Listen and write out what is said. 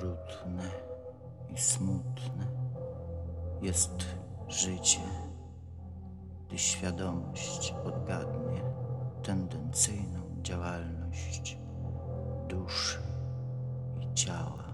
okrutne i smutne jest życie, gdy świadomość odgadnie tendencyjną działalność duszy i ciała.